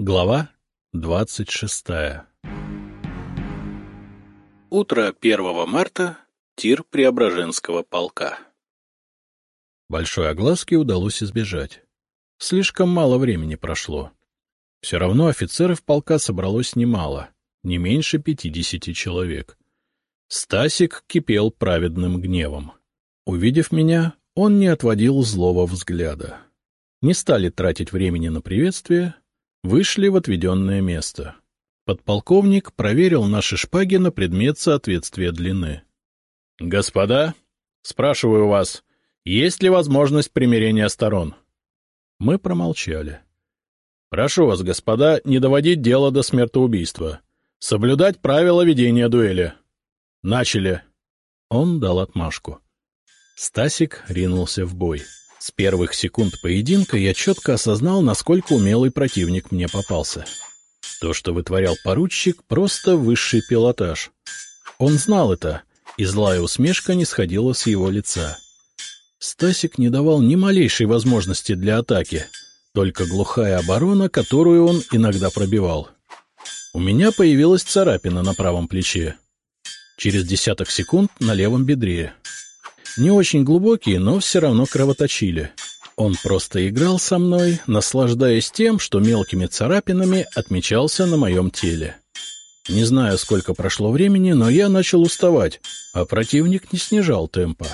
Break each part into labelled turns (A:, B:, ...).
A: Глава двадцать шестая Утро первого марта. Тир Преображенского полка. Большой огласки удалось избежать. Слишком мало времени прошло. Все равно офицеров полка собралось немало, не меньше пятидесяти человек. Стасик кипел праведным гневом. Увидев меня, он не отводил злого взгляда. Не стали тратить времени на приветствие, Вышли в отведенное место. Подполковник проверил наши шпаги на предмет соответствия длины. — Господа, спрашиваю вас, есть ли возможность примирения сторон? Мы промолчали. — Прошу вас, господа, не доводить дело до смертоубийства. Соблюдать правила ведения дуэли. Начали. Он дал отмашку. Стасик ринулся в бой. С первых секунд поединка я четко осознал, насколько умелый противник мне попался. То, что вытворял поручик, просто высший пилотаж. Он знал это, и злая усмешка не сходила с его лица. Стасик не давал ни малейшей возможности для атаки, только глухая оборона, которую он иногда пробивал. У меня появилась царапина на правом плече. Через десяток секунд на левом бедре. Не очень глубокие, но все равно кровоточили. Он просто играл со мной, наслаждаясь тем, что мелкими царапинами отмечался на моем теле. Не знаю, сколько прошло времени, но я начал уставать, а противник не снижал темпа.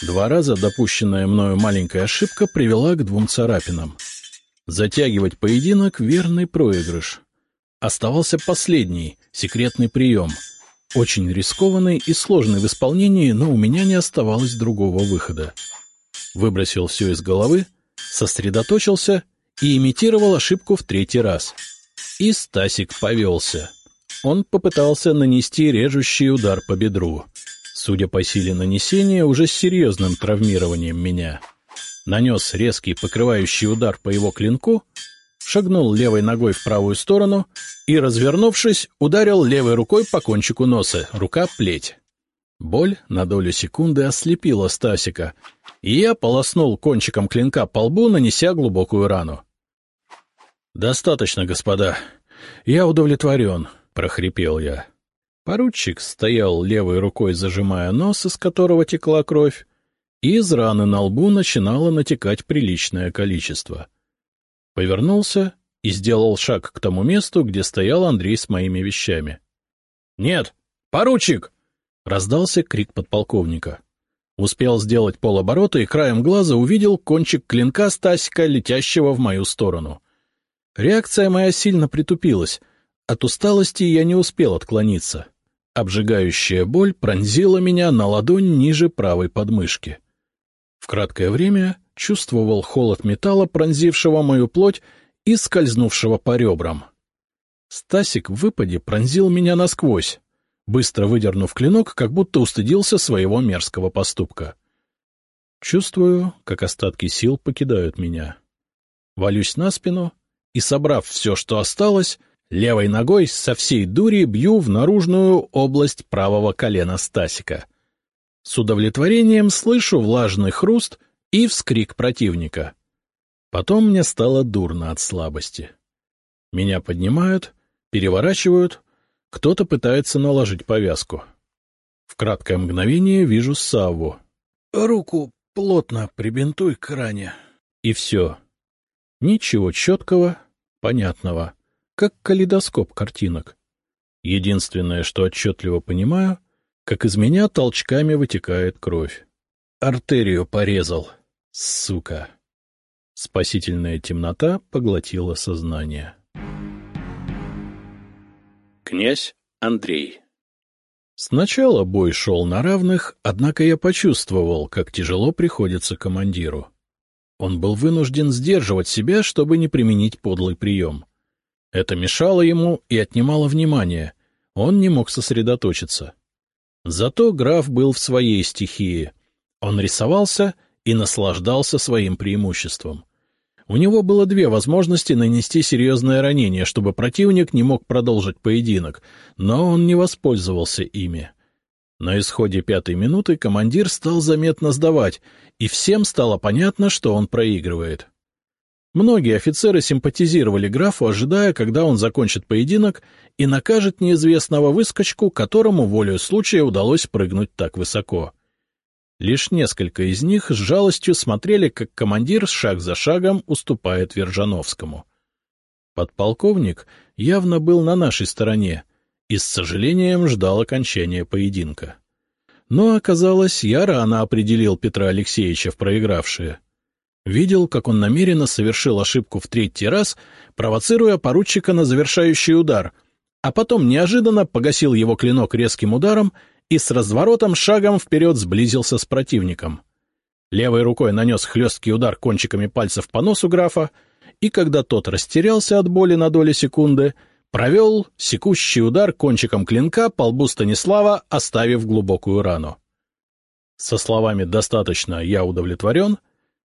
A: Два раза допущенная мною маленькая ошибка привела к двум царапинам. Затягивать поединок — верный проигрыш. Оставался последний, секретный прием — очень рискованный и сложный в исполнении, но у меня не оставалось другого выхода. Выбросил все из головы, сосредоточился и имитировал ошибку в третий раз. И Стасик повелся. Он попытался нанести режущий удар по бедру. Судя по силе нанесения, уже с серьезным травмированием меня. Нанес резкий покрывающий удар по его клинку — шагнул левой ногой в правую сторону и, развернувшись, ударил левой рукой по кончику носа, рука плеть. Боль на долю секунды ослепила Стасика, и я полоснул кончиком клинка по лбу, нанеся глубокую рану. — Достаточно, господа. Я удовлетворен, — прохрипел я. Поручик стоял левой рукой, зажимая нос, из которого текла кровь, и из раны на лбу начинало натекать приличное количество — Повернулся и сделал шаг к тому месту, где стоял Андрей с моими вещами. — Нет! Поручик! — раздался крик подполковника. Успел сделать полоборота и краем глаза увидел кончик клинка Стасика, летящего в мою сторону. Реакция моя сильно притупилась. От усталости я не успел отклониться. Обжигающая боль пронзила меня на ладонь ниже правой подмышки. В краткое время чувствовал холод металла, пронзившего мою плоть и скользнувшего по ребрам. Стасик в выпаде пронзил меня насквозь, быстро выдернув клинок, как будто устыдился своего мерзкого поступка. Чувствую, как остатки сил покидают меня. Валюсь на спину и, собрав все, что осталось, левой ногой со всей дури бью в наружную область правого колена Стасика. С удовлетворением слышу влажный хруст — и вскрик противника. Потом мне стало дурно от слабости. Меня поднимают, переворачивают, кто-то пытается наложить повязку. В краткое мгновение вижу Савву. «Руку плотно прибинтуй к ране». И все. Ничего четкого, понятного, как калейдоскоп картинок. Единственное, что отчетливо понимаю, как из меня толчками вытекает кровь. Артерию порезал. Сука! Спасительная темнота поглотила сознание. Князь Андрей Сначала бой шел на равных, однако я почувствовал, как тяжело приходится командиру. Он был вынужден сдерживать себя, чтобы не применить подлый прием. Это мешало ему и отнимало внимание, он не мог сосредоточиться. Зато граф был в своей стихии. Он рисовался и наслаждался своим преимуществом. У него было две возможности нанести серьезное ранение, чтобы противник не мог продолжить поединок, но он не воспользовался ими. На исходе пятой минуты командир стал заметно сдавать, и всем стало понятно, что он проигрывает. Многие офицеры симпатизировали графу, ожидая, когда он закончит поединок и накажет неизвестного выскочку, которому волею случая удалось прыгнуть так высоко. Лишь несколько из них с жалостью смотрели, как командир шаг за шагом уступает Вержановскому. Подполковник явно был на нашей стороне и с сожалением ждал окончания поединка. Но оказалось, я рано определил Петра Алексеевича в проигравшие. Видел, как он намеренно совершил ошибку в третий раз, провоцируя поручика на завершающий удар, а потом неожиданно погасил его клинок резким ударом и с разворотом шагом вперед сблизился с противником. Левой рукой нанес хлесткий удар кончиками пальцев по носу графа, и когда тот растерялся от боли на доли секунды, провел секущий удар кончиком клинка по лбу Станислава, оставив глубокую рану. Со словами «достаточно, я удовлетворен»,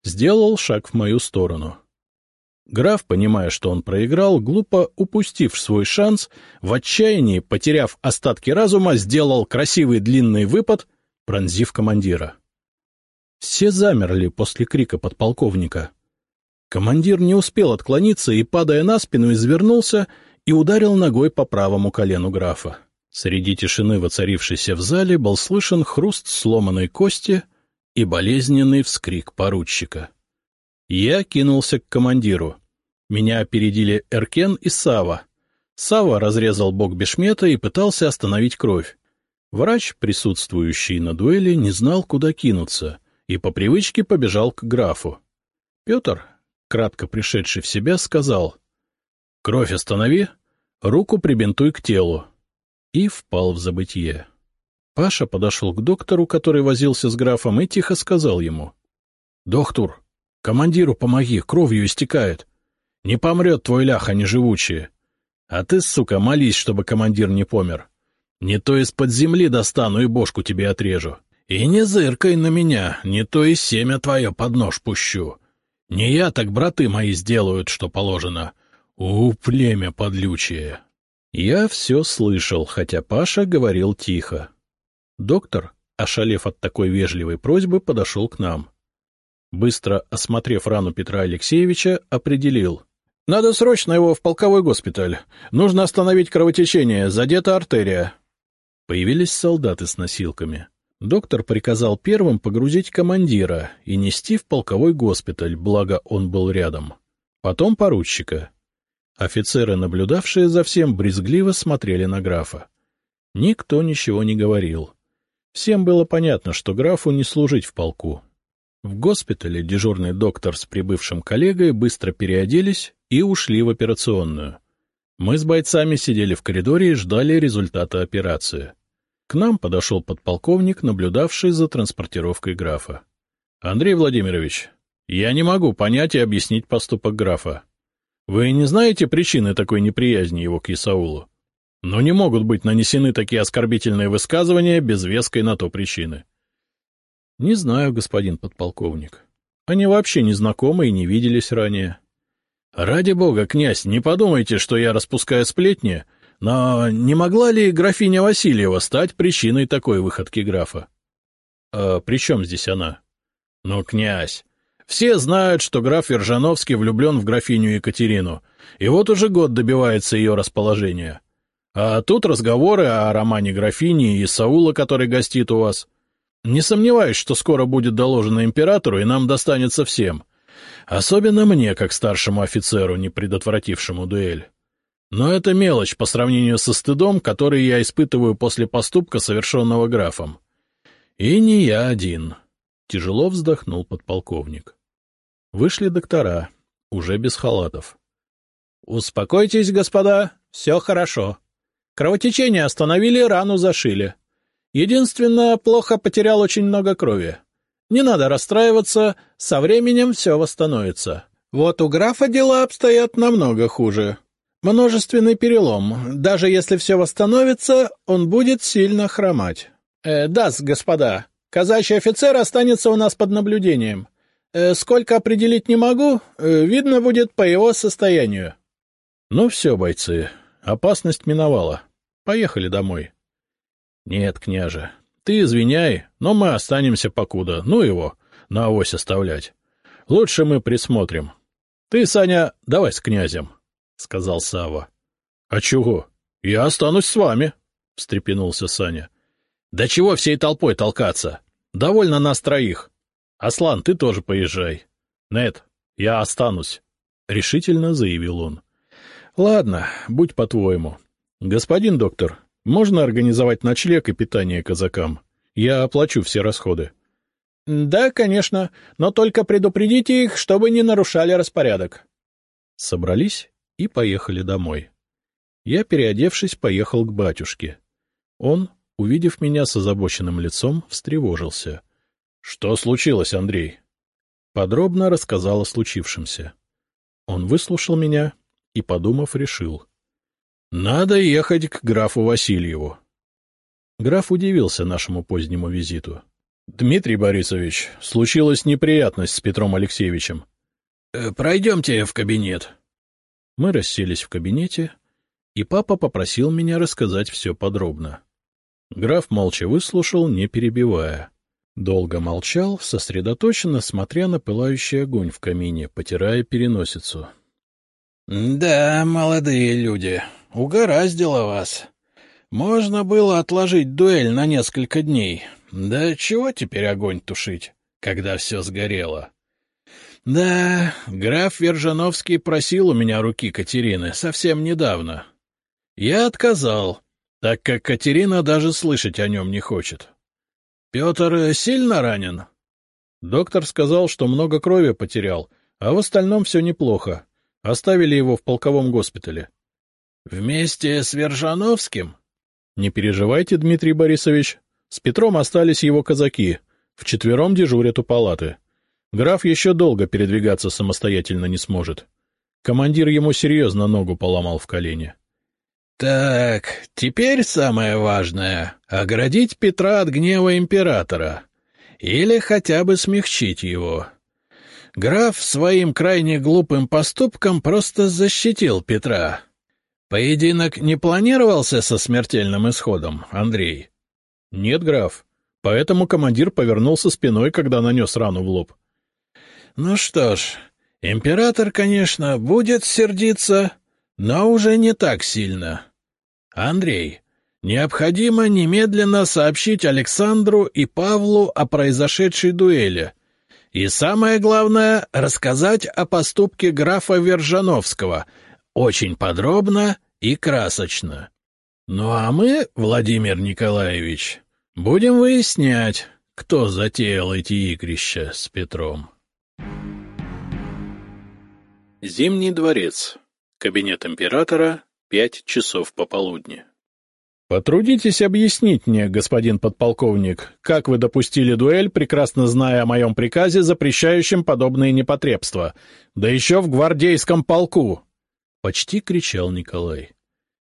A: сделал шаг в мою сторону. Граф, понимая, что он проиграл, глупо упустив свой шанс, в отчаянии, потеряв остатки разума, сделал красивый длинный выпад, пронзив командира. Все замерли после крика подполковника. Командир не успел отклониться и, падая на спину, извернулся и ударил ногой по правому колену графа. Среди тишины, воцарившейся в зале, был слышен хруст сломанной кости — и болезненный вскрик поручика. Я кинулся к командиру. Меня опередили Эркен и Сава. Сава разрезал бок Бешмета и пытался остановить кровь. Врач, присутствующий на дуэли, не знал, куда кинуться, и по привычке побежал к графу. Петр, кратко пришедший в себя, сказал — Кровь останови, руку прибинтуй к телу. И впал в забытье. Паша подошел к доктору, который возился с графом, и тихо сказал ему. — Доктор, командиру помоги, кровью истекает. Не помрет твой лях, а не живучие. А ты, сука, молись, чтобы командир не помер. Не то из-под земли достану и бошку тебе отрежу. И не зыркай на меня, не то и семя твое под нож пущу. Не я, так браты мои сделают, что положено. У, племя подлючее. Я все слышал, хотя Паша говорил тихо. Доктор, ошалев от такой вежливой просьбы, подошел к нам. Быстро осмотрев рану Петра Алексеевича, определил. — Надо срочно его в полковой госпиталь. Нужно остановить кровотечение, задета артерия. Появились солдаты с носилками. Доктор приказал первым погрузить командира и нести в полковой госпиталь, благо он был рядом. Потом поручика. Офицеры, наблюдавшие за всем, брезгливо смотрели на графа. Никто ничего не говорил. Всем было понятно, что графу не служить в полку. В госпитале дежурный доктор с прибывшим коллегой быстро переоделись и ушли в операционную. Мы с бойцами сидели в коридоре и ждали результата операции. К нам подошел подполковник, наблюдавший за транспортировкой графа. — Андрей Владимирович, я не могу понять и объяснить поступок графа. Вы не знаете причины такой неприязни его к Исаулу? Но не могут быть нанесены такие оскорбительные высказывания без веской на то причины. — Не знаю, господин подполковник. Они вообще не знакомы и не виделись ранее. — Ради бога, князь, не подумайте, что я распускаю сплетни, но не могла ли графиня Васильева стать причиной такой выходки графа? — А при чем здесь она? — Ну, князь, все знают, что граф Вержановский влюблен в графиню Екатерину, и вот уже год добивается ее расположения. — а тут разговоры о романе графини и Саула, который гостит у вас. Не сомневаюсь, что скоро будет доложено императору, и нам достанется всем. Особенно мне, как старшему офицеру, не предотвратившему дуэль. Но это мелочь по сравнению со стыдом, который я испытываю после поступка, совершенного графом. И не я один. Тяжело вздохнул подполковник. Вышли доктора, уже без халатов. — Успокойтесь, господа, все хорошо, Кровотечение остановили, рану зашили. Единственное, плохо потерял очень много крови. Не надо расстраиваться, со временем все восстановится. Вот у графа дела обстоят намного хуже. Множественный перелом. Даже если все восстановится, он будет сильно хромать. Э, да, господа, казачий офицер останется у нас под наблюдением. Э, сколько определить не могу, э, видно будет по его состоянию. Ну все, бойцы, опасность миновала. Поехали домой. — Нет, княже, ты извиняй, но мы останемся покуда. Ну его, на авось оставлять. Лучше мы присмотрим. — Ты, Саня, давай с князем, — сказал Сава. А чего? Я останусь с вами, — встрепенулся Саня. — Да чего всей толпой толкаться? Довольно нас троих. Аслан, ты тоже поезжай. Нет, я останусь, — решительно заявил он. — Ладно, будь по-твоему. Господин доктор, можно организовать ночлег и питание казакам? Я оплачу все расходы. — Да, конечно, но только предупредите их, чтобы не нарушали распорядок. Собрались и поехали домой. Я, переодевшись, поехал к батюшке. Он, увидев меня с озабоченным лицом, встревожился. — Что случилось, Андрей? Подробно рассказал о случившемся. Он выслушал меня и, подумав, решил. — Надо ехать к графу Васильеву. Граф удивился нашему позднему визиту. — Дмитрий Борисович, случилась неприятность с Петром Алексеевичем. «Э, — Пройдемте в кабинет. Мы расселись в кабинете, и папа попросил меня рассказать все подробно. Граф молча выслушал, не перебивая. Долго молчал, сосредоточенно смотря на пылающий огонь в камине, потирая переносицу. — Да, молодые люди, угораздило вас. Можно было отложить дуэль на несколько дней. Да чего теперь огонь тушить, когда все сгорело? Да, граф Вержановский просил у меня руки Катерины совсем недавно. Я отказал, так как Катерина даже слышать о нем не хочет. Петр сильно ранен? Доктор сказал, что много крови потерял, а в остальном все неплохо. Оставили его в полковом госпитале. Вместе с Вержановским? Не переживайте, Дмитрий Борисович. С Петром остались его казаки. Вчетвером дежурят у палаты. Граф еще долго передвигаться самостоятельно не сможет. Командир ему серьезно ногу поломал в колене. — Так, теперь самое важное — оградить Петра от гнева императора. Или хотя бы смягчить его. Граф своим крайне глупым поступком просто защитил Петра. Поединок не планировался со смертельным исходом, Андрей? — Нет, граф. Поэтому командир повернулся спиной, когда нанес рану в лоб. Ну что ж, император, конечно, будет сердиться, но уже не так сильно. Андрей, необходимо немедленно сообщить Александру и Павлу о произошедшей дуэли. И самое главное — рассказать о поступке графа Вержановского, очень подробно и красочно. Ну а мы, Владимир Николаевич, будем выяснять, кто затеял эти игрища с Петром. Зимний дворец. Кабинет императора. Пять часов пополудни. «Потрудитесь объяснить мне, господин подполковник, как вы допустили дуэль, прекрасно зная о моем приказе, запрещающем подобные непотребства, да еще в гвардейском полку!» — почти кричал Николай.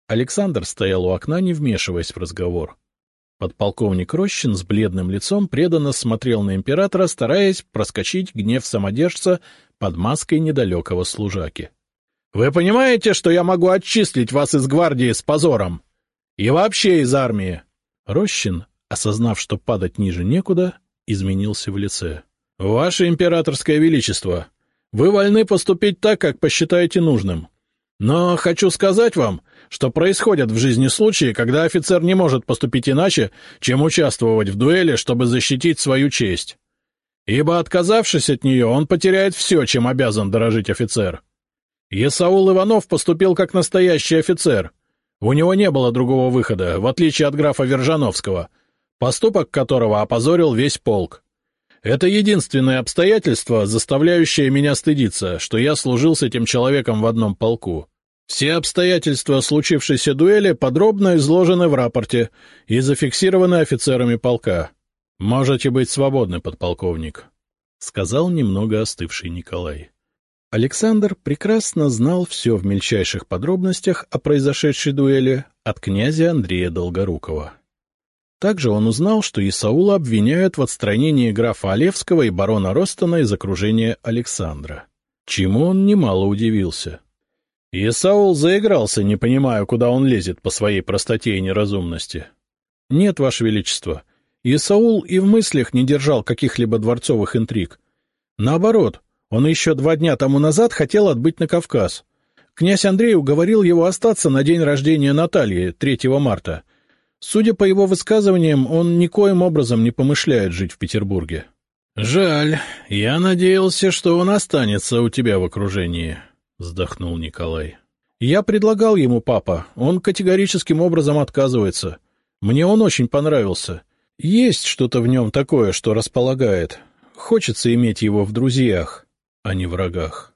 A: Александр стоял у окна, не вмешиваясь в разговор. Подполковник Рощин с бледным лицом преданно смотрел на императора, стараясь проскочить гнев самодержца под маской недалекого служаки. — Вы понимаете, что я могу отчислить вас из гвардии с позором? И вообще из армии? Рощин, осознав, что падать ниже некуда, изменился в лице. — Ваше императорское величество, вы вольны поступить так, как посчитаете нужным. Но хочу сказать вам, что происходят в жизни случаи, когда офицер не может поступить иначе, чем участвовать в дуэли, чтобы защитить свою честь. Ибо, отказавшись от нее, он потеряет все, чем обязан дорожить офицер. Есаул Иванов поступил как настоящий офицер. У него не было другого выхода, в отличие от графа Вержановского, поступок которого опозорил весь полк. Это единственное обстоятельство, заставляющее меня стыдиться, что я служил с этим человеком в одном полку. Все обстоятельства случившейся дуэли подробно изложены в рапорте и зафиксированы офицерами полка. Можете быть свободны, подполковник, — сказал немного остывший Николай. Александр прекрасно знал все в мельчайших подробностях о произошедшей дуэли от князя Андрея Долгорукова. Также он узнал, что Исаула обвиняют в отстранении графа Олевского и барона Ростона из окружения Александра, чему он немало удивился. Исаул заигрался, не понимая, куда он лезет по своей простоте и неразумности. — Нет, Ваше Величество, Исаул и в мыслях не держал каких-либо дворцовых интриг. Наоборот, Он еще два дня тому назад хотел отбыть на Кавказ. Князь Андрей уговорил его остаться на день рождения Натальи, 3 марта. Судя по его высказываниям, он никоим образом не помышляет жить в Петербурге. — Жаль. Я надеялся, что он останется у тебя в окружении, — вздохнул Николай. — Я предлагал ему, папа. Он категорическим образом отказывается. Мне он очень понравился. Есть что-то в нем такое, что располагает. Хочется иметь его в друзьях, а не врагах.